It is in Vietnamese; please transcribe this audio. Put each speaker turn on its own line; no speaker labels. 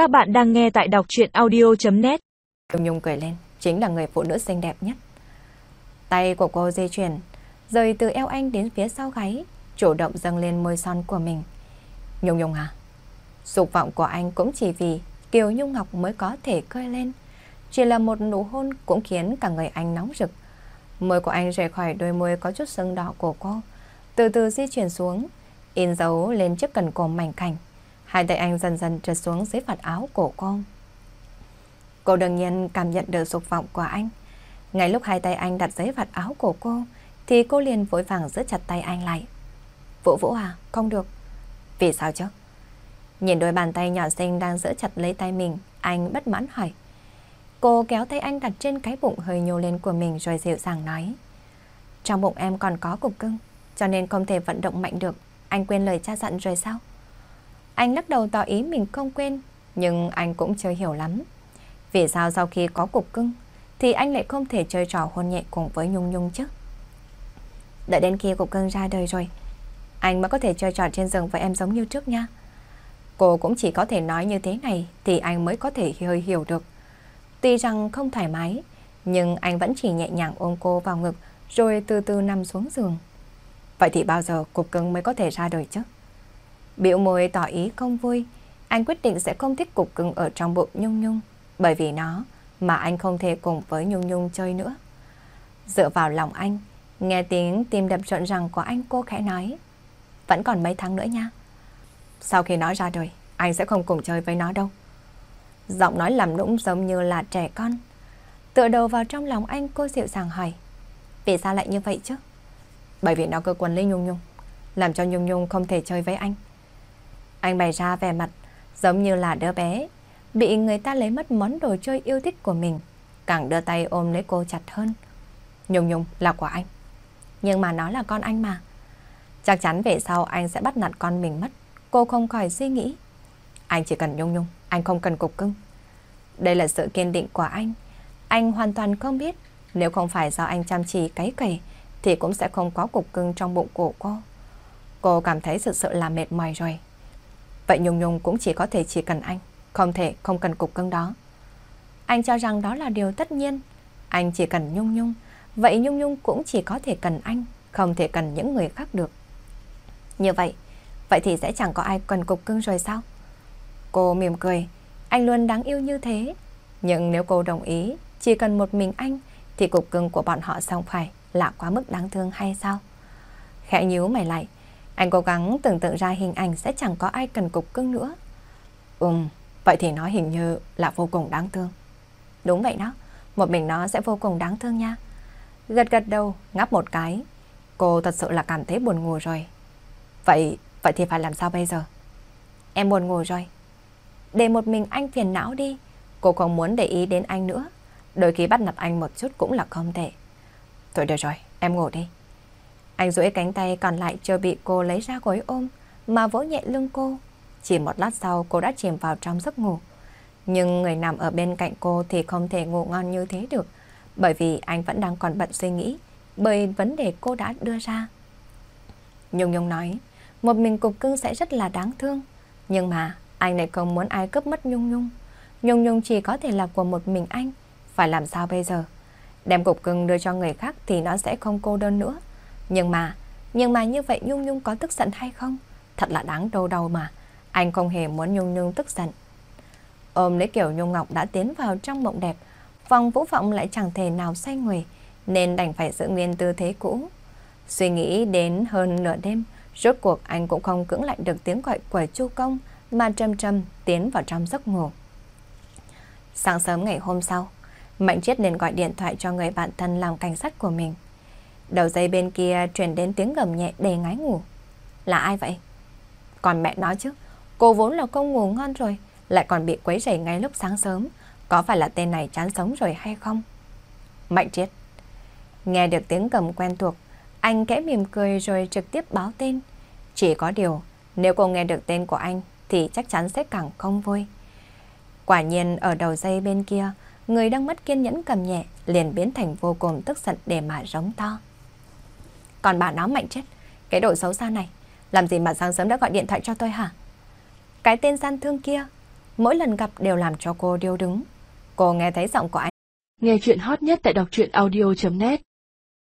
Các bạn đang nghe tại đọc chuyện audio.net
Nhung Nhung cười lên, chính là người phụ nữ xinh đẹp nhất. Tay của cô di chuyển, rời từ eo anh đến phía sau gáy, chủ động dâng lên môi son của mình. Nhung Nhung à? Dục vọng của anh cũng chỉ vì Kiều Nhung Ngọc mới có thể cơi lên. Chỉ là một nụ hôn cũng khiến cả người anh nóng rực. Môi của anh rời khỏi đôi môi có chút sưng đỏ của cô, từ từ di chuyển xuống, in dấu lên chiếc cần cổ mảnh khảnh Hai tay anh dần dần trượt xuống dưới vạt áo của cô. Cô đương nhiên cảm nhận được dục vọng của anh. Ngay lúc hai tay anh đặt dưới vạt áo của cô, thì cô liền vội vàng giữ chặt tay anh lại. Vũ Vũ à, không được. Vì sao chứ? Nhìn đôi bàn tay nhỏ xinh đang giữ chặt lấy tay mình, anh bất mãn hỏi. Cô kéo tay anh đặt trên cái bụng hơi nhô lên của mình rồi dịu dàng nói. Trong bụng em còn có cục cưng, cho nên không thể vận động mạnh được. Anh quên lời cha dặn rồi sao? Anh lắc đầu tỏ ý mình không quên, nhưng anh cũng chưa hiểu lắm. Vì sao sau khi có cục cưng, thì anh lại không thể chơi trò hôn nhẹ cùng với Nhung Nhung chứ? Đợi đến khi cục cưng ra đời rồi, anh mới có thể chơi trò trên giường với em giống như trước nha. Cô cũng chỉ có thể nói như thế này thì anh mới có thể hơi hiểu được. Tuy rằng không thoải mái, nhưng anh vẫn chỉ nhẹ nhàng ôm cô vào ngực rồi từ từ nằm xuống giường. Vậy thì bao giờ cục cưng mới có thể ra đời chứ? Biểu môi tỏ ý không vui, anh quyết định sẽ không thích cục cưng ở trong bụng Nhung Nhung, bởi vì nó mà anh không thể cùng với Nhung Nhung chơi nữa. Dựa vào lòng anh, nghe tiếng tim đập rộn ràng của anh cô khẽ nói, vẫn còn mấy tháng nữa nha. Sau khi nó ra đời, anh sẽ không cùng chơi với nó đâu. Giọng nói làm nũng giống như là trẻ con. Tựa đầu vào trong lòng anh cô dịu dàng hỏi, vì sao lại như vậy chứ? Bởi vì nó cơ quần lấy Nhung Nhung, làm cho Nhung Nhung không thể chơi với anh. Anh bày ra vẻ mặt giống như là đứa bé, bị người ta lấy mất món đồ chơi yêu thích của mình, càng đưa tay ôm lấy cô chặt hơn. Nhung Nhung là của anh. Nhưng mà nó là con anh mà. Chắc chắn về sau anh sẽ bắt nạt con mình mất. Cô không khỏi suy nghĩ. Anh chỉ cần Nhung Nhung, anh không cần cục cưng. Đây là sự kiên định của anh. Anh hoàn toàn không biết nếu không phải do anh chăm chỉ cấy cày thì cũng sẽ không có cục cưng trong bụng của cô. Cô cảm thấy thực sự là mệt mỏi rồi. Vậy Nhung Nhung cũng chỉ có thể chỉ cần anh, không thể không cần cục cưng đó. Anh cho rằng đó là điều tất nhiên. Anh chỉ cần Nhung Nhung, vậy Nhung Nhung cũng chỉ có thể cần anh, không thể cần những người khác được. Như vậy, vậy thì sẽ chẳng có ai cần cục cưng rồi sao? Cô mỉm cười, anh luôn đáng yêu như thế. Nhưng nếu cô đồng ý, chỉ cần một mình anh, thì cục cưng của bọn họ xong phải là quá mức đáng thương hay sao? Khẽ nhíu mày lại, anh cố gắng tưởng tượng ra hình ảnh sẽ chẳng có ai cần cục cưng nữa. Ừm, vậy thì nó hình như là vô cùng đáng thương. Đúng vậy đó, một mình nó sẽ vô cùng đáng thương nha. Gật gật đầu, ngáp một cái. Cô thật sự là cảm thấy buồn ngủ rồi. Vậy, vậy thì phải làm sao bây giờ? Em buồn ngủ rồi. Để một mình anh phiền não đi. Cô không muốn để ý đến anh nữa. Đôi khi bắt nạt anh một chút cũng là không tệ. Thôi được rồi, em ngủ đi. Anh duỗi cánh tay còn lại chưa bị cô lấy ra gối ôm mà vỗ nhẹ lưng cô. Chỉ một lát sau cô đã chìm vào trong giấc ngủ. Nhưng người nằm ở bên cạnh cô thì không thể ngủ ngon như thế được. Bởi vì anh vẫn đang còn bận suy nghĩ bởi vấn đề cô đã đưa ra. Nhung Nhung nói, một mình cục cưng sẽ rất là đáng thương. Nhưng mà anh lại không muốn ai cướp mất Nhung Nhung. Nhung Nhung chỉ có thể là của một mình anh. Phải làm sao bây giờ? Đem cục cưng đưa cho người khác thì nó sẽ không cô đơn nữa. Nhưng mà, nhưng mà như vậy Nhung Nhung có tức giận hay không? Thật là đáng đau đầu mà. Anh không hề muốn Nhung Nhung tức giận. Ôm lấy kiểu Nhung Ngọc đã tiến vào trong mộng đẹp. Vòng vũ vọng lại chẳng thể nào xoay người, nên đành phải giữ nguyên tư thế cũ. Suy nghĩ đến hơn nửa đêm, rốt cuộc anh cũng không cưỡng lại được tiếng gọi của Chu Công, mà trầm trầm tiến vào trong giấc ngủ. Sáng sớm ngày hôm sau, Mạnh Chiết liền gọi điện thoại cho người bạn thân làm cảnh sát của mình. Đầu dây bên kia truyền đến tiếng gầm nhẹ đầy ngái ngủ. Là ai vậy? Còn mẹ nói chứ, cô vốn là không ngủ ngon rồi, lại còn bị quấy rầy ngay lúc sáng sớm. Có phải là tên này chán sống rồi hay không? Mạnh Triết. Nghe được tiếng cầm quen thuộc, anh kẽ mỉm cười rồi trực tiếp báo tên. Chỉ có điều, nếu cô nghe được tên của anh thì chắc chắn sẽ càng không vui. Quả nhiên ở đầu dây bên kia, người đang mất kiên nhẫn cầm nhẹ liền biến thành vô cùng tức giận để mà rống to. Còn bà nó mạnh chết, cái đồ xấu xa này, làm gì mà sáng sớm đã gọi điện thoại cho tôi hả? Cái tên gian thương kia, mỗi lần gặp đều làm cho cô điêu đứng. Cô nghe thấy giọng của anh.
Nghe chuyện hot nhất tại đọc truyện audio.net